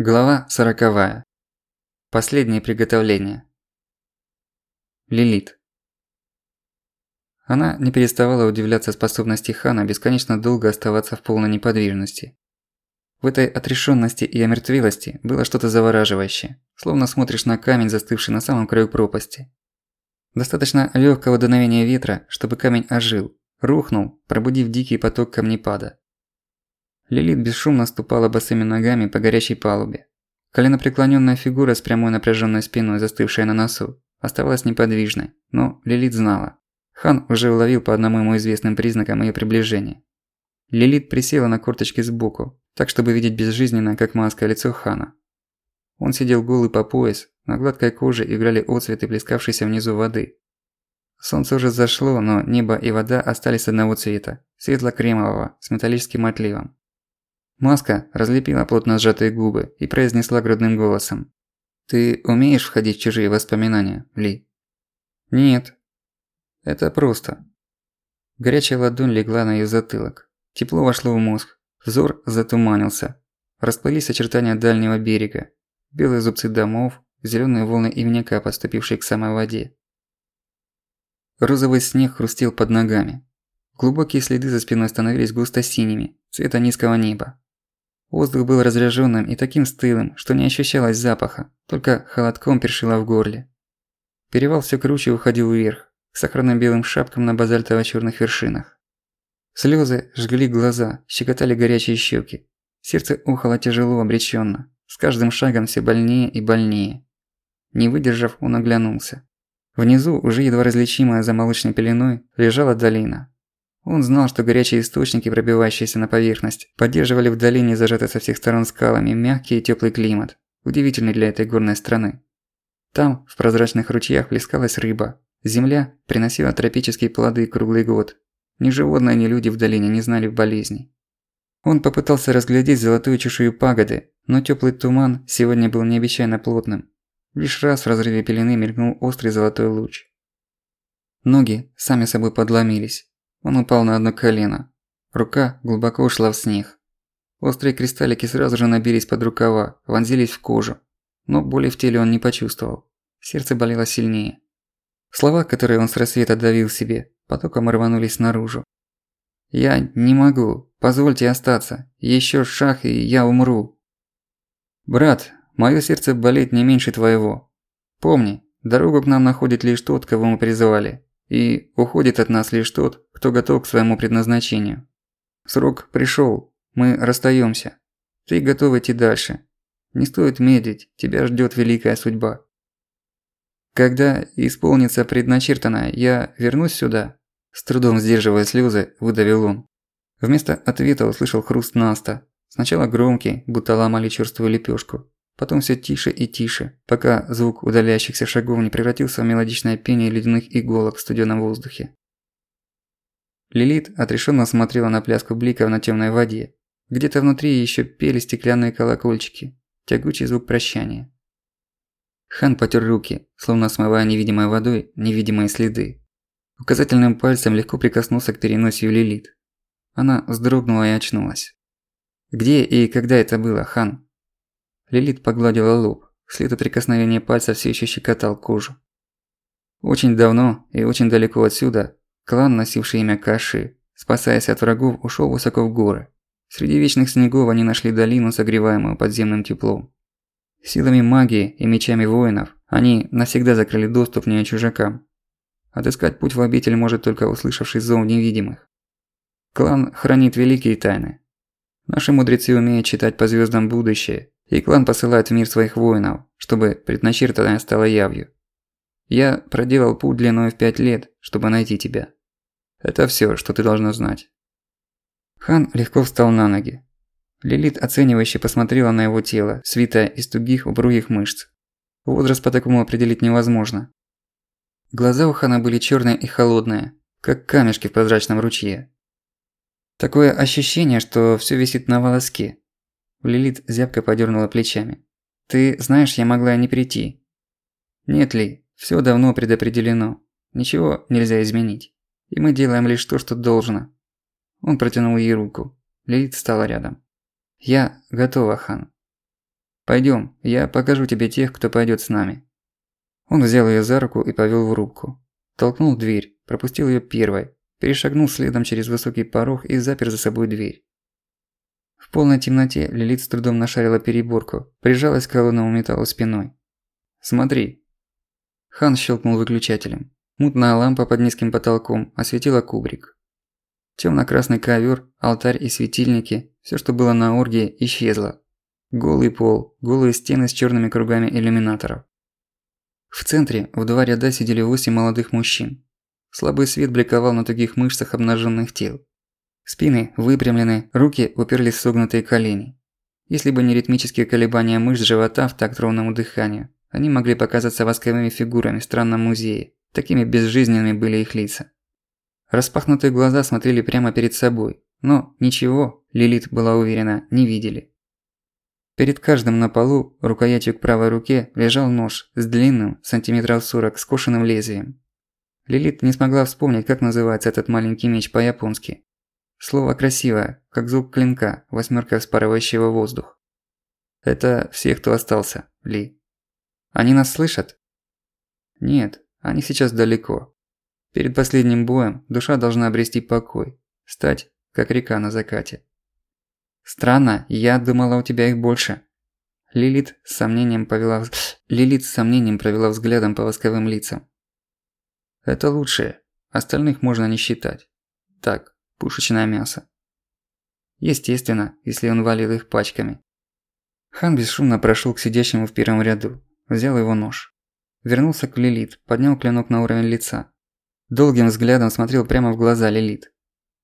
Глава сороковая. Последние приготовления. Лилит. Она не переставала удивляться способности Хана бесконечно долго оставаться в полной неподвижности. В этой отрешенности и омертвелости было что-то завораживающее, словно смотришь на камень, застывший на самом краю пропасти. Достаточно легкого дуновения ветра, чтобы камень ожил, рухнул, пробудив дикий поток камнепада. Лилит бесшумно ступала босыми ногами по горячей палубе. Коленопреклонённая фигура с прямой напряженной спиной, застывшая на носу, оставалась неподвижной, но Лилит знала. Хан уже уловил по одному ему известным признакам её приближения. Лилит присела на корточки сбоку, так чтобы видеть безжизненное, как маска, лицо Хана. Он сидел голый по пояс, на гладкой коже играли отцветы плескавшейся внизу воды. Солнце уже зашло, но небо и вода остались одного цвета, светло-кремового, с металлическим отливом. Маска разлепила плотно сжатые губы и произнесла грудным голосом. «Ты умеешь входить в чужие воспоминания, Ли?» «Нет». «Это просто». Горячая ладонь легла на её затылок. Тепло вошло в мозг. Взор затуманился. Расплылись очертания дальнего берега. Белые зубцы домов, зелёные волны ивняка, подступившие к самой воде. Розовый снег хрустел под ногами. Глубокие следы за спиной становились густо синими, цвета низкого неба. Воздух был разряженным и таким стылым, что не ощущалось запаха, только холодком першило в горле. Перевал все круче уходил вверх, к сохранным белым шапкам на базальтово-черных вершинах. Слезы жгли глаза, щекотали горячие щеки. Сердце ухало тяжело, обреченно, с каждым шагом все больнее и больнее. Не выдержав, он оглянулся. Внизу, уже едва различимая за молочной пеленой, лежала долина. Он знал, что горячие источники, пробивающиеся на поверхность, поддерживали в долине зажатый со всех сторон скалами мягкий и теплый климат, удивительный для этой горной страны. Там, в прозрачных ручьях, плескалась рыба. Земля приносила тропические плоды круглый год. Ни животные, ни люди в долине не знали болезней. Он попытался разглядеть золотую чешую пагоды, но теплый туман сегодня был необычайно плотным. Лишь раз в разрыве пелены мелькнул острый золотой луч. Ноги сами собой подломились. Он упал на одно колено. Рука глубоко ушла в снег. Острые кристаллики сразу же набились под рукава, вонзились в кожу. Но боли в теле он не почувствовал. Сердце болело сильнее. Слова, которые он с рассвета давил себе, потоком рванулись наружу. «Я не могу. Позвольте остаться. Ещё шаг, и я умру». «Брат, моё сердце болит не меньше твоего. Помни, дорогу к нам находит лишь тот, кого мы призывали. И уходит от нас лишь тот, кто готов к своему предназначению. Срок пришёл, мы расстаёмся. Ты готов идти дальше. Не стоит медлить, тебя ждёт великая судьба. Когда исполнится предначертанное, я вернусь сюда. С трудом сдерживая слёзы, выдавил он. Вместо ответа услышал хруст наста. Сначала громкий, будто ломали чёрствую лепёшку. Потом все тише и тише, пока звук удаляющихся шагов не превратился в мелодичное пение ледяных иголок в студеном воздухе. Лилит отрешенно смотрела на пляску бликов на темной воде. Где-то внутри еще пели стеклянные колокольчики. Тягучий звук прощания. Хан потер руки, словно смывая невидимой водой невидимые следы. Указательным пальцем легко прикоснулся к переносию Лилит. Она вздрогнула и очнулась. «Где и когда это было, Хан?» Лилит погладила лоб. След от прикосновения пальца все еще щекотал кожу. Очень давно и очень далеко отсюда клан, носивший имя Каши, спасаясь от врагов, ушел высоко в горы. Среди вечных снегов они нашли долину, согреваемую подземным теплом. Силами магии и мечами воинов они навсегда закрыли доступ не чужакам. Отыскать путь в обитель может только услышавший зов невидимых. Клан хранит великие тайны. Наши мудрецы умеют читать по звездам будущее и клан посылает в мир своих воинов, чтобы предначертанное стало явью. Я проделал путь длиной в пять лет, чтобы найти тебя. Это всё, что ты должна знать». Хан легко встал на ноги. Лилит оценивающе посмотрела на его тело, свитое из тугих упругих мышц. Возраст по такому определить невозможно. Глаза у Хана были чёрные и холодные, как камешки в прозрачном ручье. Такое ощущение, что всё висит на волоске, Лилит зябко подернула плечами. «Ты знаешь, я могла не прийти». «Нет ли, все давно предопределено. Ничего нельзя изменить. И мы делаем лишь то, что должно». Он протянул ей руку. Лилит стала рядом. «Я готова, Хан». Пойдём, я покажу тебе тех, кто пойдёт с нами». Он взял её за руку и повёл в рубку. Толкнул дверь, пропустил её первой, перешагнул следом через высокий порог и запер за собой дверь. В полной темноте Лилит с трудом нашарила переборку, прижалась к холодному металлу спиной. «Смотри». Хан щелкнул выключателем. Мутная лампа под низким потолком осветила кубрик. Тёмно-красный ковёр, алтарь и светильники, всё, что было на оргии, исчезло, Голый пол, голые стены с черными кругами иллюминаторов. В центре в два ряда сидели восемь молодых мужчин. Слабый свет бликовал на тугих мышцах обнаженных тел. Спины выпрямлены, руки уперлись в согнутые колени. Если бы не ритмические колебания мышц живота в такт ровному дыханию, они могли показаться восковыми фигурами в странном музее. Такими безжизненными были их лица. Распахнутые глаза смотрели прямо перед собой, но ничего, Лилит была уверена, не видели. Перед каждым на полу, рукоятью к правой руке, лежал нож с длинным, сантиметров 40, скошенным лезвием. Лилит не смогла вспомнить, как называется этот маленький меч по-японски. Слово красивое, как звук клинка, восьмерка вспарывающего воздух. Это все, кто остался, Ли. Они нас слышат? Нет, они сейчас далеко. Перед последним боем душа должна обрести покой, стать, как река на закате. Странно, я думала, у тебя их больше. Лилит с сомнением повела Лилит с сомнением провела взглядом по восковым лицам. Это лучшее. Остальных можно не считать. Так, пушечное мясо. Естественно, если он валил их пачками. Хан бесшумно прошел к сидящему в первом ряду, взял его нож. Вернулся к Лилит, поднял клинок на уровень лица. Долгим взглядом смотрел прямо в глаза Лилит.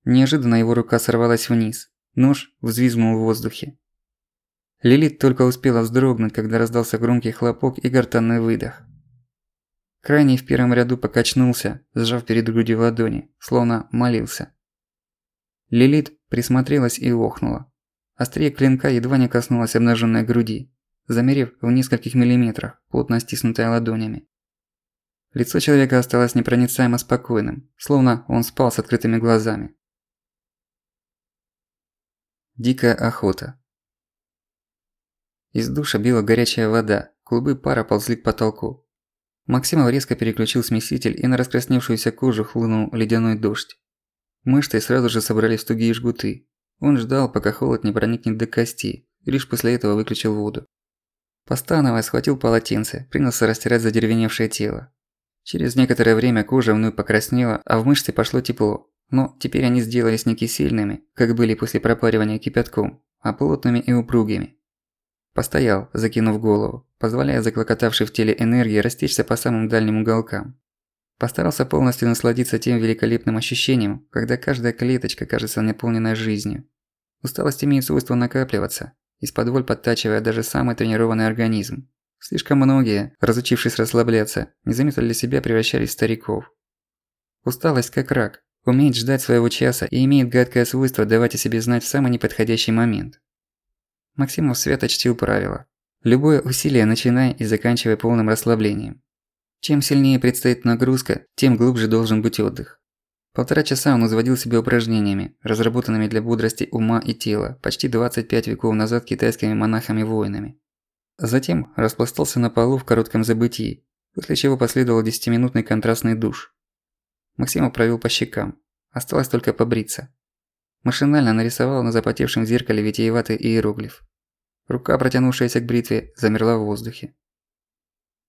Неожиданно его рука сорвалась вниз, Нож взвизгнул в воздухе. Лилит только успела вздрогнуть, когда раздался громкий хлопок и гортанный выдох. Крайний в первом ряду покачнулся, сжав перед грудью ладони, словно молился. Лилит присмотрелась и охнула. Острие клинка едва не коснулось обнаженной груди, замерев в нескольких миллиметрах, плотно стиснутая ладонями. Лицо человека осталось непроницаемо спокойным, словно он спал с открытыми глазами. Дикая охота. Из душа била горячая вода, клубы пара ползли к потолку. Максимов резко переключил смеситель и на раскрасневшуюся кожу хлынул ледяной дождь. Мышцы сразу же собрались в тугие жгуты. Он ждал, пока холод не проникнет до костей, и лишь после этого выключил воду. Постановая, схватил полотенце, принялся растирать задеревеневшее тело. Через некоторое время кожа вновь покраснела, а в мышцы пошло тепло. Но теперь они сделались не кисельными, как были после пропаривания кипятком, а плотными и упругими. Постоял, закинув голову, позволяя заклокотавшей в теле энергии растечься по самым дальним уголкам. Постарался полностью насладиться тем великолепным ощущением, когда каждая клеточка кажется наполненной жизнью. Усталость имеет свойство накапливаться, из-под подтачивая даже самый тренированный организм. Слишком многие, разучившись расслабляться, незаметно для себя превращались в стариков. Усталость как рак, Умеет ждать своего часа и имеет гадкое свойство давать о себе знать в самый неподходящий момент. Максимов свято чтил правила. Любое усилие начиная и заканчивая полным расслаблением. Чем сильнее предстоит нагрузка, тем глубже должен быть отдых. Полтора часа он изводил себя упражнениями, разработанными для бодрости ума и тела почти 25 веков назад китайскими монахами-воинами. Затем распластался на полу в коротком забытии, после чего последовал 10-минутный контрастный душ. Максимов провел по щекам. Осталось только побриться. Машинально нарисовал на запотевшем зеркале витиеватый иероглиф. Рука, протянувшаяся к бритве, замерла в воздухе.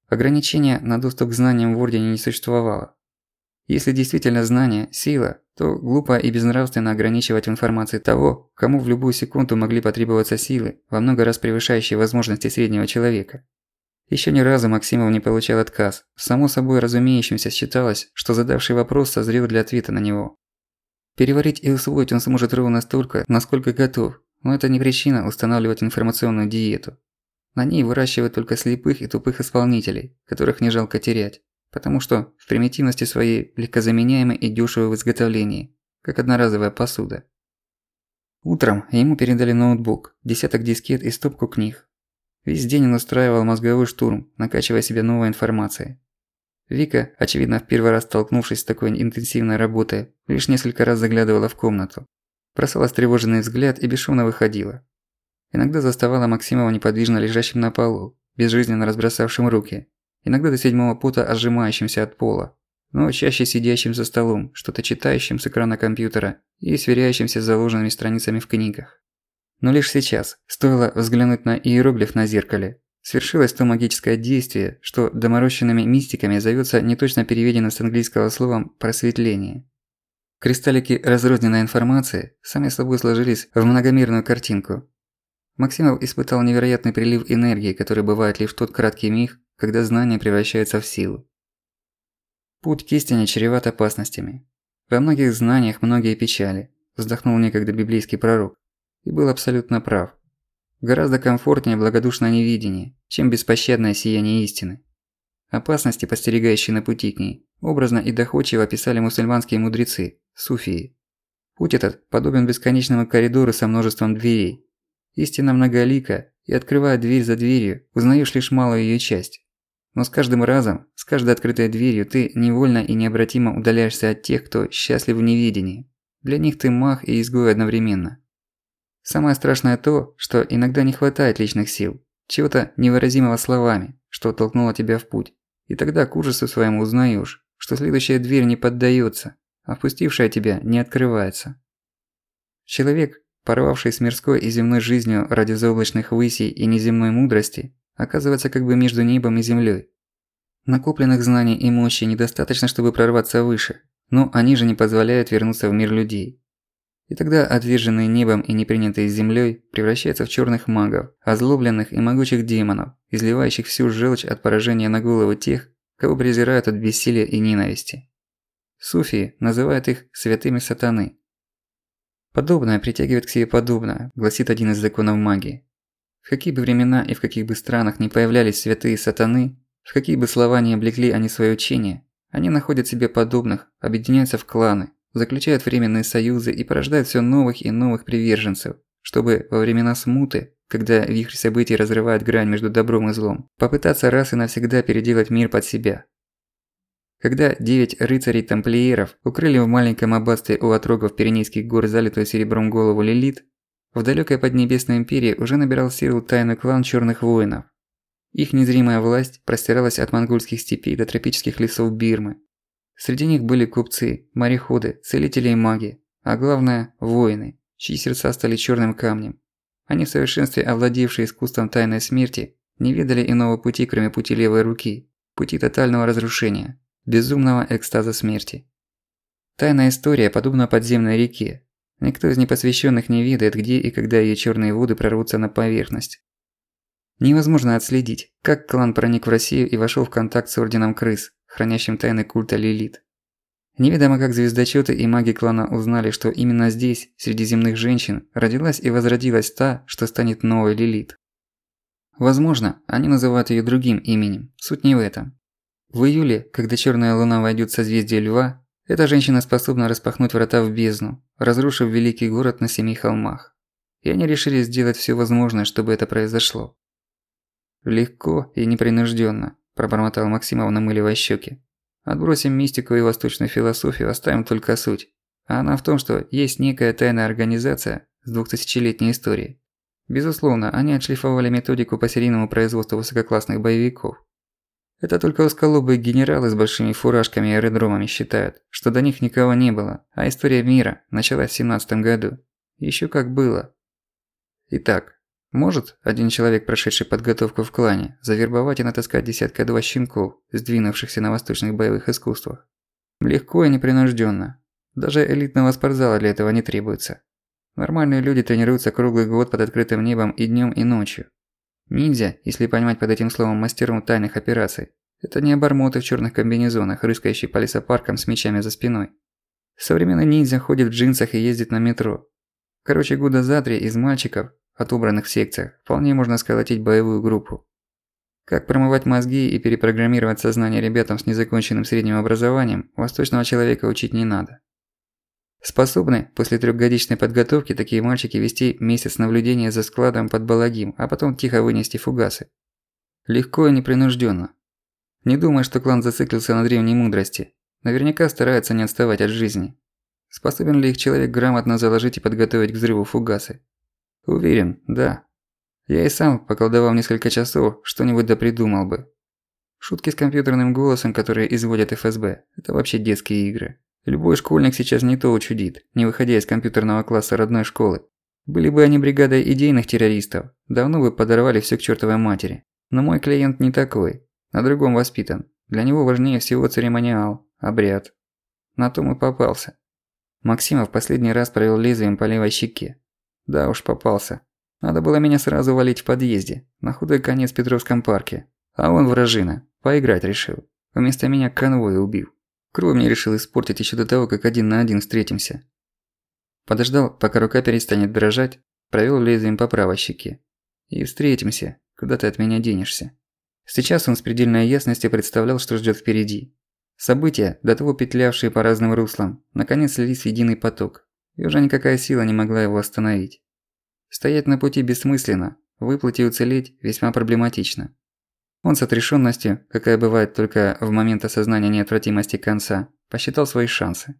Ограничения на доступ к знаниям в Ордене не существовало. Если действительно знание – сила, то глупо и безнравственно ограничивать в того, кому в любую секунду могли потребоваться силы, во много раз превышающие возможности среднего человека. Еще ни разу Максимов не получал отказ. Само собой разумеющимся считалось, что задавший вопрос созрел для ответа на него. Переварить и усвоить он сможет ровно столько, насколько готов, но это не причина устанавливать информационную диету. На ней выращивают только слепых и тупых исполнителей, которых не жалко терять, потому что в примитивности своей легкозаменяемы и дешевы в изготовлении, как одноразовая посуда. Утром ему передали ноутбук, десяток дискет и стопку книг, Весь день он устраивал мозговой штурм, накачивая себя новой информацией. Вика, очевидно, в первый раз столкнувшись с такой интенсивной работой, лишь несколько раз заглядывала в комнату. Бросала встревоженный взгляд и бесшумно выходила. Иногда заставала Максимова неподвижно лежащим на полу, безжизненно разбросавшим руки, иногда до седьмого пута отжимающимся от пола, но чаще сидящим за столом, что-то читающим с экрана компьютера и сверяющимся с заложенными страницами в книгах. Но лишь сейчас, стоило взглянуть на иероглиф на зеркале, свершилось то магическое действие, что доморощенными мистиками зовётся неточно переведено с английского словом «просветление». Кристаллики разрозненной информации сами собой сложились в многомерную картинку. Максимов испытал невероятный прилив энергии, который бывает лишь тот краткий миг, когда знание превращается в силу. Путь к истине чреват опасностями. Во многих знаниях многие печали, вздохнул некогда библейский пророк, и был абсолютно прав. Гораздо комфортнее благодушное невидение, чем беспощадное сияние истины. Опасности, постерегающие на пути к ней, образно и доходчиво описали мусульманские мудрецы, суфии. Путь этот подобен бесконечному коридору со множеством дверей. Истина многолика, и открывая дверь за дверью, узнаешь лишь малую ее часть. Но с каждым разом, с каждой открытой дверью ты невольно и необратимо удаляешься от тех, кто счастлив в неведении. Для них ты мах и изгой одновременно. Самое страшное то, что иногда не хватает личных сил, чего-то невыразимого словами, что толкнуло тебя в путь. И тогда к ужасу своему узнаешь, что следующая дверь не поддается, а впустившая тебя не открывается. Человек, порвавший с мирской и земной жизнью ради заоблачных высей и неземной мудрости, оказывается как бы между небом и землей. Накопленных знаний и мощи недостаточно, чтобы прорваться выше, но они же не позволяют вернуться в мир людей. И тогда отверженные небом и не принятые землей превращаются в черных магов, озлобленных и могучих демонов, изливающих всю желчь от поражения на головы тех, кого презирают от бессилия и ненависти. Суфии называют их «святыми сатаны». Подобное притягивает к себе подобное, гласит один из законов магии. В какие бы времена и в каких бы странах не появлялись святые сатаны, в какие бы слова не облекли они свое учение, они находят себе подобных, объединяются в кланы, заключают временные союзы и порождают все новых и новых приверженцев, чтобы во времена смуты, когда вихрь событий разрывает грань между добром и злом, попытаться раз и навсегда переделать мир под себя. Когда девять рыцарей-тамплиеров укрыли в маленьком аббатстве у отрогов Пиренейских гор залитую серебром голову Лилит, в далёкой Поднебесной империи уже набирал силу тайный клан Чёрных воинов. Их незримая власть простиралась от монгольских степей до тропических лесов Бирмы, Среди них были купцы, мореходы, целители и маги, а главное – воины, чьи сердца стали черным камнем. Они в совершенстве овладевшие искусством тайной смерти не видали иного пути, кроме пути левой руки, пути тотального разрушения, безумного экстаза смерти. Тайная история подобна подземной реке. Никто из непосвященных не видит, где и когда ее черные воды прорвутся на поверхность. Невозможно отследить, как клан проник в Россию и вошел в контакт с Орденом Крыс, хранящим тайны культа Лилит. Неведомо как звездочёты и маги клана узнали, что именно здесь, среди земных женщин, родилась и возродилась та, что станет новой Лилит. Возможно, они называют её другим именем, суть не в этом. В июле, когда чёрная луна войдёт в созвездие Льва, эта женщина способна распахнуть врата в бездну, разрушив великий город на семи холмах. И они решили сделать всё возможное, чтобы это произошло. Легко и непринужденно, пробормотал Максимов, намыливая щеки. Отбросим мистику и восточную философию, оставим только суть. А она в том, что есть некая тайная организация с двухтысячелетней историей. Безусловно, они отшлифовали методику по серийному производству высококлассных боевиков. Это только узколобые генералы с большими фуражками и аэродромами считают, что до них никого не было, а история мира началась в 17 году. Ещё как было. Итак, может один человек, прошедший подготовку в клане, завербовать и натаскать десятка-два щенков, сдвинувшихся на восточных боевых искусствах? Легко и непринужденно. Даже элитного спортзала для этого не требуется. Нормальные люди тренируются круглый год под открытым небом и днем, и ночью. Ниндзя, если понимать под этим словом мастером тайных операций, это не обормоты в черных комбинезонах, рыскающие по лесопаркам с мечами за спиной. Современный ниндзя ходит в джинсах и ездит на метро. Короче, года за три из мальчиков отобранных в секциях, вполне можно сколотить боевую группу. Как промывать мозги и перепрограммировать сознание ребятам с незаконченным средним образованием, восточного человека учить не надо. Способны после трехгодичной подготовки такие мальчики вести месяц наблюдения за складом под балагим, а потом тихо вынести фугасы. Легко и непринужденно. Не думай, что клан зациклился на древней мудрости. Наверняка старается не отставать от жизни. Способен ли их человек грамотно заложить и подготовить к взрыву фугасы? Уверен, да. Я и сам, поколдовав несколько часов, что-нибудь да придумал бы. Шутки с компьютерным голосом, которые изводят ФСБ – это вообще детские игры. Любой школьник сейчас не то учудит, не выходя из компьютерного класса родной школы. Были бы они бригадой идейных террористов, давно бы подорвали всё к чёртовой матери. Но мой клиент не такой, на другом воспитан. Для него важнее всего церемониал, обряд. На том и попался. Максимов последний раз провел лезвием по левой щеке. Да уж, попался. Надо было меня сразу валить в подъезде, на худой конец Петровском парке. А он вражина, поиграть решил. Вместо меня конвой убил. Кровь мне решил испортить еще до того, как один на один встретимся. Подождал, пока рука перестанет дрожать, провел лезвием по правой щеке. И встретимся, куда ты от меня денешься. Сейчас он с предельной ясностью представлял, что ждет впереди. События, до того петлявшие по разным руслам, наконец слились в единый поток, и уже никакая сила не могла его остановить. Стоять на пути бессмысленно, выплыть и уцелеть весьма проблематично. Он с отрешенностью, какая бывает только в момент осознания неотвратимости конца, посчитал свои шансы.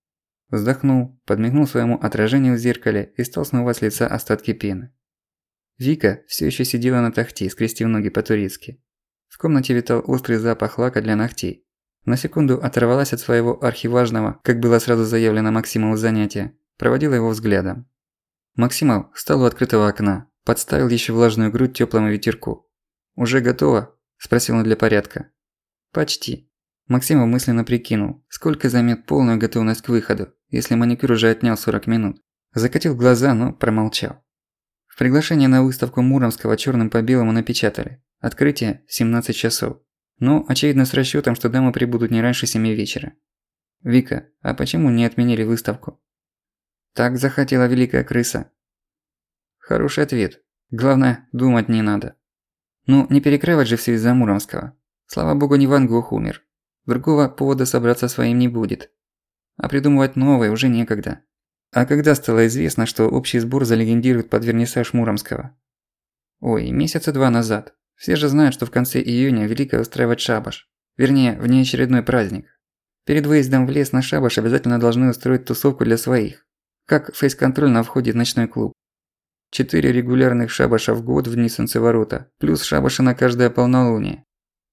Вздохнул, подмигнул своему отражению в зеркале и стал смывать с лица остатки пены. Вика все еще сидела на тахте, скрестив ноги по-турецки. В комнате витал острый запах лака для ногтей. На секунду оторвалась от своего архиважного, как было сразу заявлено Максимову занятия, проводила его взглядом. Максимов встал у открытого окна, подставил еще влажную грудь теплому ветерку. «Уже готово?» – спросил он для порядка. «Почти». Максимов мысленно прикинул, сколько займет полную готовность к выходу, если маникюр уже отнял 40 минут. Закатил глаза, но промолчал. В приглашение на выставку Муромского черным по белому напечатали. Открытие – 17 часов. Ну, очевидно, с расчётом, что дамы прибудут не раньше 7 вечера. Вика, а почему не отменили выставку? Так захотела великая крыса. Хороший ответ. Главное, думать не надо. Ну, не перекрывать же все из-за Муромского. Слава богу, не Ван Гог умер. Другого повода собраться своим не будет. А придумывать новое уже некогда. А когда стало известно, что общий сбор залегендирует под вернисаж Муромского? Ой, месяца два назад. Все же знают, что в конце июня Великая устраивает шабаш. Вернее, внеочередной праздник. Перед выездом в лес на шабаш обязательно должны устроить тусовку для своих. Как фейс-контроль на входе в ночной клуб. Четыре регулярных шабаша в год в дни солнцеворота, плюс шабаши на каждое полнолуние.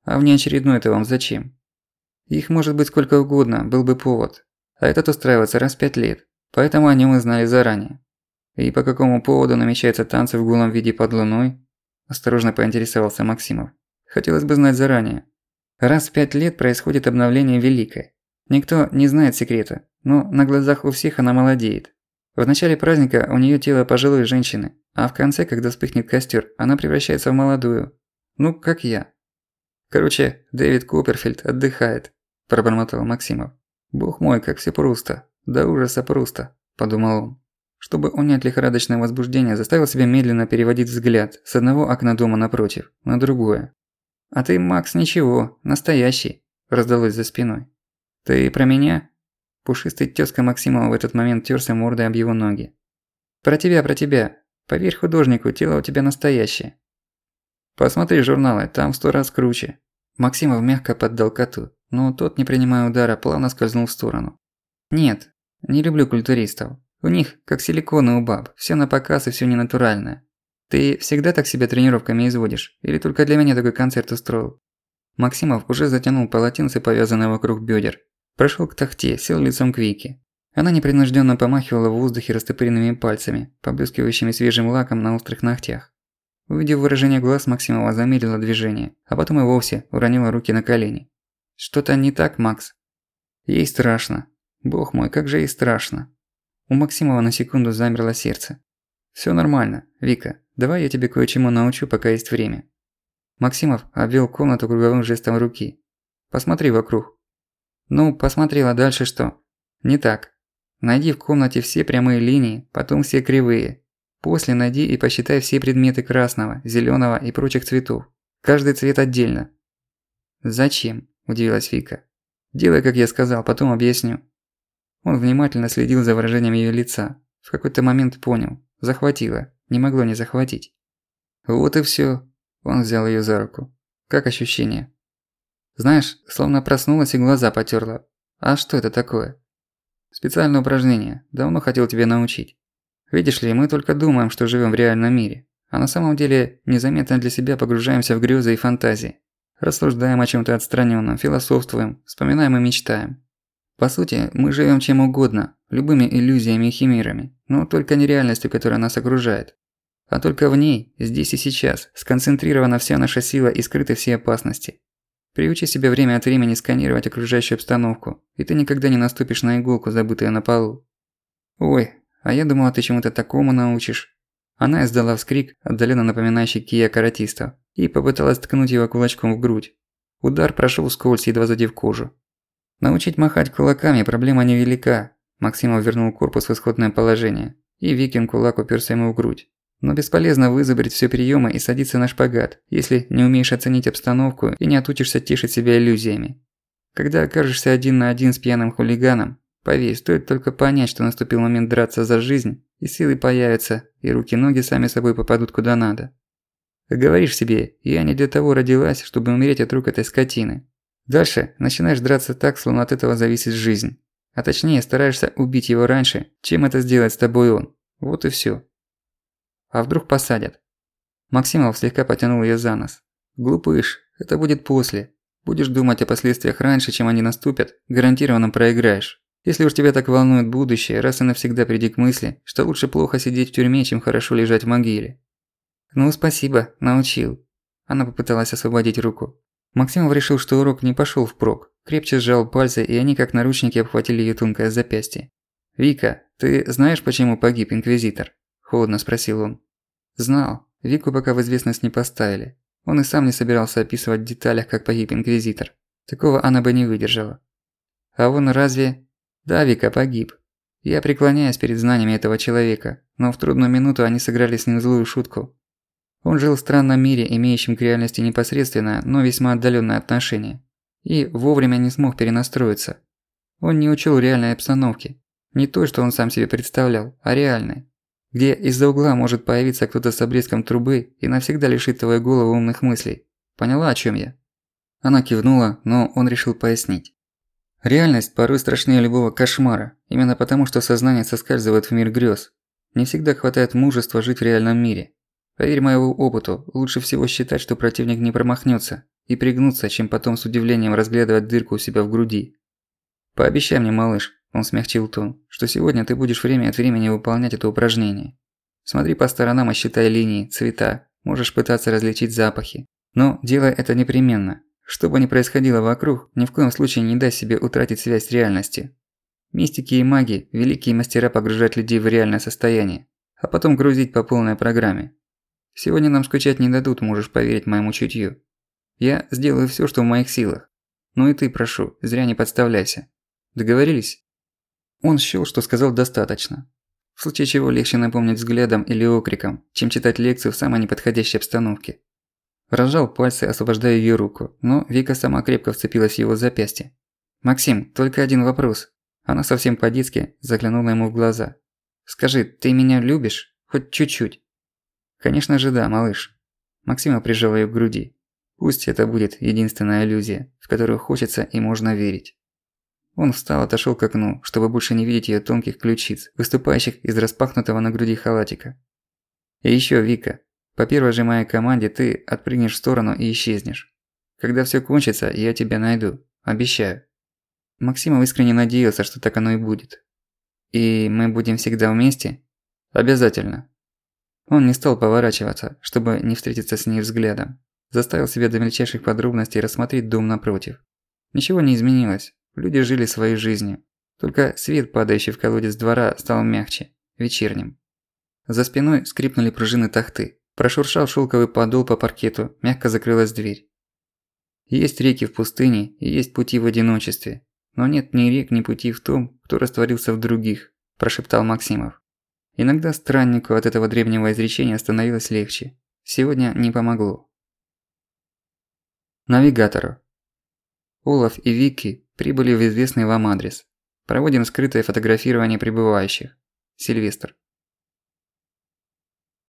А внеочередной-то вам зачем? Их может быть сколько угодно, был бы повод. А этот устраивается раз пять лет, поэтому о нем и знали заранее. И по какому поводу намечаются танцы в голом виде под луной, Осторожно поинтересовался Максимов. Хотелось бы знать заранее. Раз в пять лет происходит обновление Великое. Никто не знает секрета, но на глазах у всех она молодеет. В начале праздника у нее тело пожилой женщины, а в конце, когда вспыхнет костер, она превращается в молодую. Ну, как я. Короче, Дэвид Куперфильд отдыхает, пробормотал Максимов. Бог мой, как все просто. До ужаса просто, подумал он. Чтобы унять лихорадочное возбуждение, заставил себя медленно переводить взгляд с одного окна дома напротив на другое. «А ты, Макс, ничего, настоящий», – раздалось за спиной. «Ты про меня?» Пушистый тёзка Максимова в этот момент тёрся мордой об его ноги. «Про тебя, про тебя. Поверь художнику, тело у тебя настоящее». «Посмотри журналы, там в сто раз круче». Максимов мягко поддал коту, но тот, не принимая удара, плавно скользнул в сторону. «Нет, не люблю культуристов. У них, как силиконы у баб, все на показ и все ненатуральное. Ты всегда так себя тренировками изводишь? Или только для меня такой концерт устроил?» Максимов уже затянул полотенце, повязанное вокруг бедер. Прошел к тахте, сел лицом к Вике. Она непринужденно помахивала в воздухе растопыренными пальцами, поблескивающими свежим лаком на острых ногтях. Увидев выражение глаз, Максимова замедлила движение, а потом и вовсе уронила руки на колени. «Что-то не так, Макс?» Ей страшно. Бог мой, как же ей страшно. У Максимова на секунду замерло сердце. «Всё нормально, Вика, давай я тебе кое-чему научу, пока есть время». Максимов обвел комнату круговым жестом руки. «Посмотри вокруг». «Ну, посмотрела, дальше что?» «Не так. Найди в комнате все прямые линии, потом все кривые. После найди и посчитай все предметы красного, зелёного и прочих цветов. Каждый цвет отдельно». «Зачем?» – удивилась Вика. «Делай, как я сказал, потом объясню». Он внимательно следил за выражением её лица. В какой-то момент понял. Захватило. Не могло не захватить. Вот и всё. Он взял её за руку. Как ощущение? Знаешь, словно проснулась и глаза потёрла. А что это такое? Специальное упражнение. Давно хотел тебе научить. Видишь ли, мы только думаем, что живём в реальном мире. а на самом деле незаметно для себя погружаемся в грезы и фантазии. Рассуждаем о чем то отстраненном, философствуем, вспоминаем и мечтаем. По сути, мы живем чем угодно, любыми иллюзиями и химерами, но только не реальностью, которая нас окружает. А только в ней, здесь и сейчас, сконцентрирована вся наша сила и скрыты все опасности. Приучи себя время от времени сканировать окружающую обстановку, и ты никогда не наступишь на иголку, забытую на полу. Ой, а я думала, ты чему-то такому научишь. Она издала вскрик, отдаленно напоминающий кия каратиста, и попыталась ткнуть его кулачком в грудь. Удар прошел сквозь, едва задев кожу. Научить махать кулаками проблема невелика. Максимов вернул корпус в исходное положение, и Викин кулак уперся ему в грудь. Но бесполезно вызубрить все приемы и садиться на шпагат, если не умеешь оценить обстановку и не отучишься тешить себя иллюзиями. Когда окажешься один на один с пьяным хулиганом, поверь, стоит только понять, что наступил момент драться за жизнь, и силы появятся, и руки-ноги сами собой попадут куда надо. Говоришь себе, я не для того родилась, чтобы умереть от рук этой скотины. Дальше начинаешь драться так, словно от этого зависит жизнь. А точнее, стараешься убить его раньше, чем это сделает с тобой он. Вот и всё. А вдруг посадят? Максимов слегка потянул её за нос. Глупыш, это будет после. Будешь думать о последствиях раньше, чем они наступят, гарантированно проиграешь. Если уж тебя так волнует будущее, раз и навсегда приди к мысли, что лучше плохо сидеть в тюрьме, чем хорошо лежать в могиле. Ну, спасибо, научил. Она попыталась освободить руку. Максимов решил, что урок не пошёл впрок. Крепче сжал пальцы, и они как наручники обхватили её тонкое запястье. «Вика, ты знаешь, почему погиб Инквизитор?» Холодно спросил он. Знал. Вику пока в известность не поставили. Он и сам не собирался описывать в деталях, как погиб Инквизитор. Такого она бы не выдержала. А он разве... Да, Вика погиб. Я преклоняюсь перед знаниями этого человека, но в трудную минуту они сыграли с ним злую шутку. Он жил в странном мире, имеющем к реальности непосредственное, но весьма отдалённое отношение. И вовремя не смог перенастроиться. Он не учел реальной обстановки. Не той, что он сам себе представлял, а реальной где из-за угла может появиться кто-то с обрезком трубы и навсегда лишить твою голову умных мыслей. Поняла, о чем я?» Она кивнула, но он решил пояснить. Реальность порой страшнее любого кошмара, именно потому, что сознание соскальзывает в мир грез. Не всегда хватает мужества жить в реальном мире. Поверь моему опыту, лучше всего считать, что противник не промахнется, и пригнуться, чем потом с удивлением разглядывать дырку у себя в груди. Пообещай мне, малыш, он смягчил тон, что сегодня ты будешь время от времени выполнять это упражнение. Смотри по сторонам и считай линии, цвета, можешь пытаться различить запахи. Но делай это непременно. Что бы ни происходило вокруг, ни в коем случае не дай себе утратить связь с реальностью. Мистики и маги – великие мастера погружать людей в реальное состояние, а потом грузить по полной программе. Сегодня нам скучать не дадут, можешь поверить моему чутью. Я сделаю всё, что в моих силах. Ну и ты, прошу, зря не подставляйся. Договорились? Он счёл, что сказал достаточно. В случае чего легче напомнить взглядом или окриком, чем читать лекцию в самой неподходящей обстановке. Разжал пальцы, освобождая её руку, но Вика сама крепко вцепилась в его запястье. «Максим, только один вопрос». Она совсем по-детски заглянула ему в глаза. «Скажи, ты меня любишь? Хоть чуть-чуть?» «Конечно же да, малыш». Максима прижала её к груди. Пусть это будет единственная иллюзия, в которую хочется и можно верить. Он встал, отошёл к окну, чтобы больше не видеть её тонких ключиц, выступающих из распахнутого на груди халатика. И ещё, Вика, по первой же моей команде ты отпрыгнешь в сторону и исчезнешь. Когда всё кончится, я тебя найду. Обещаю. Максимов искренне надеялся, что так оно и будет. И мы будем всегда вместе? Обязательно. Он не стал поворачиваться, чтобы не встретиться с ней взглядом. Заставил себя до мельчайших подробностей рассмотреть дом напротив. Ничего не изменилось. Люди жили своей жизнью. Только свет, падающий в колодец двора, стал мягче, вечерним. За спиной скрипнули пружины тахты. Прошуршал шелковый подол по паркету, мягко закрылась дверь. Есть реки в пустыне и есть пути в одиночестве. Но нет ни рек, ни пути в том, кто растворился в других, прошептал Максимов. Иногда страннику от этого древнего изречения становилось легче. Сегодня не помогло. Навигатору. Олаф и Вики прибыли в известный вам адрес. Проводим скрытое фотографирование прибывающих. Сильвестр.